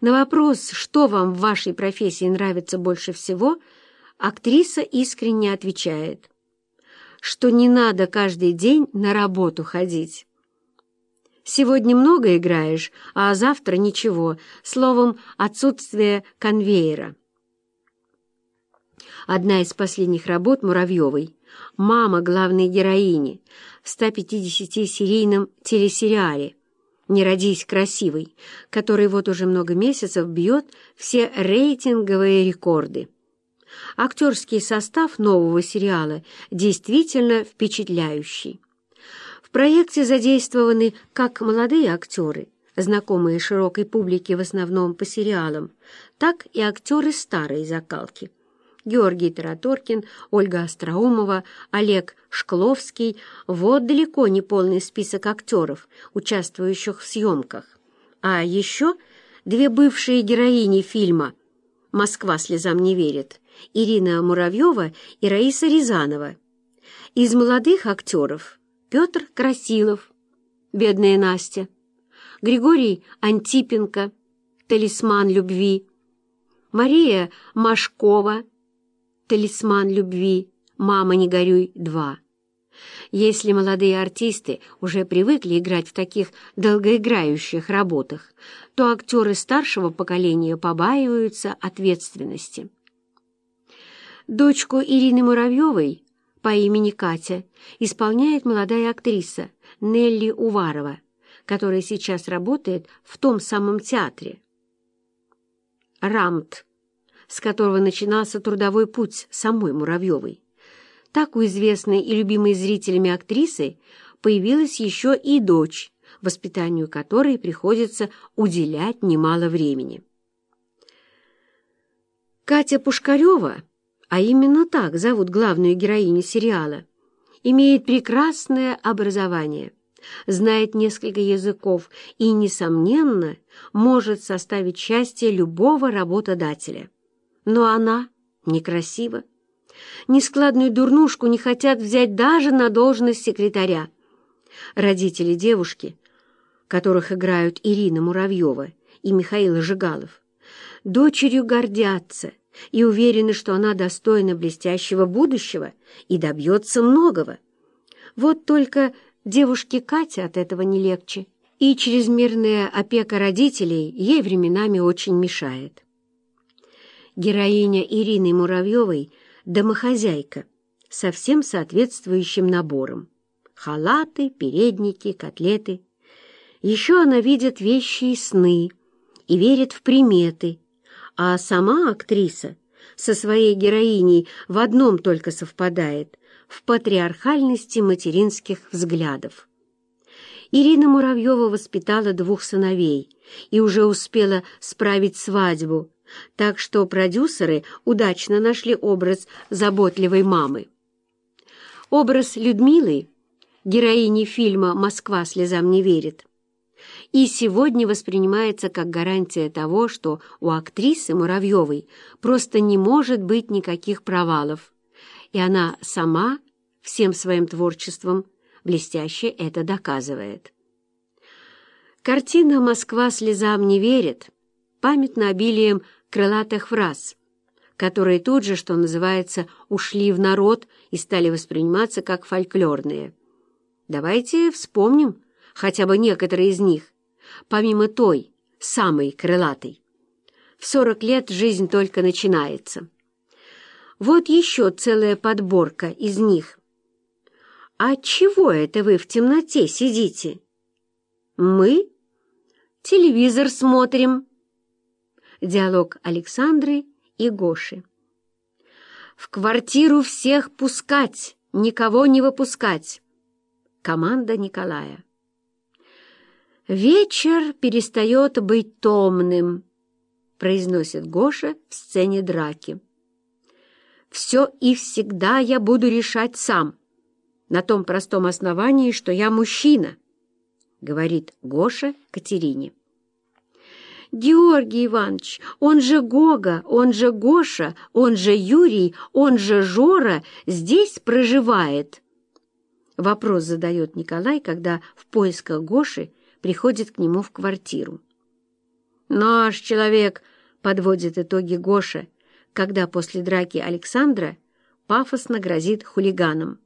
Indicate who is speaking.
Speaker 1: На вопрос, что вам в вашей профессии нравится больше всего, актриса искренне отвечает, что не надо каждый день на работу ходить. Сегодня много играешь, а завтра ничего, словом, отсутствие конвейера. Одна из последних работ Муравьевой «Мама главной героини» в 150-серийном телесериале «Не родись красивой», который вот уже много месяцев бьет все рейтинговые рекорды. Актерский состав нового сериала действительно впечатляющий. В проекте задействованы как молодые актеры, знакомые широкой публике в основном по сериалам, так и актеры старой закалки. Георгий Тараторкин, Ольга Остроумова, Олег Шкловский – вот далеко не полный список актеров, участвующих в съемках. А еще две бывшие героини фильма «Москва слезам не верит» Ирина Муравьева и Раиса Рязанова. Из молодых актеров Петр Красилов, бедная Настя, Григорий Антипенко, талисман любви, Мария Машкова, талисман любви, «Мама, не горюй» 2. Если молодые артисты уже привыкли играть в таких долгоиграющих работах, то актеры старшего поколения побаиваются ответственности. Дочку Ирины Муравьевой по имени Катя исполняет молодая актриса Нелли Уварова, которая сейчас работает в том самом театре. Рамт, с которого начинался трудовой путь самой Муравьевой. Так у известной и любимой зрителями актрисы появилась еще и дочь, воспитанию которой приходится уделять немало времени. Катя Пушкарева а именно так зовут главную героиню сериала, имеет прекрасное образование, знает несколько языков и, несомненно, может составить счастье любого работодателя. Но она некрасива. Нескладную дурнушку не хотят взять даже на должность секретаря. Родители девушки, которых играют Ирина Муравьева и Михаил Жигалов, дочерью гордятся и уверены, что она достойна блестящего будущего и добьется многого. Вот только девушке Кате от этого не легче, и чрезмерная опека родителей ей временами очень мешает. Героиня Ирины Муравьевой – домохозяйка, со всем соответствующим набором. Халаты, передники, котлеты. Еще она видит вещи и сны, и верит в приметы, а сама актриса со своей героиней в одном только совпадает – в патриархальности материнских взглядов. Ирина Муравьева воспитала двух сыновей и уже успела справить свадьбу, так что продюсеры удачно нашли образ заботливой мамы. Образ Людмилы, героини фильма «Москва слезам не верит», и сегодня воспринимается как гарантия того, что у актрисы Муравьевой просто не может быть никаких провалов, и она сама всем своим творчеством блестяще это доказывает. Картина «Москва слезам не верит» памятна обилием крылатых фраз, которые тут же, что называется, ушли в народ и стали восприниматься как фольклорные. Давайте вспомним хотя бы некоторые из них помимо той, самой крылатой. В сорок лет жизнь только начинается. Вот еще целая подборка из них. «А чего это вы в темноте сидите?» «Мы? Телевизор смотрим». Диалог Александры и Гоши. «В квартиру всех пускать, никого не выпускать». Команда Николая. «Вечер перестает быть томным», — произносит Гоша в сцене драки. «Все и всегда я буду решать сам, на том простом основании, что я мужчина», — говорит Гоша Катерине. «Георгий Иванович, он же Гога, он же Гоша, он же Юрий, он же Жора здесь проживает?» Вопрос задает Николай, когда в поисках Гоши приходит к нему в квартиру. «Наш человек», — подводит итоги Гоша, когда после драки Александра пафосно грозит хулиганам.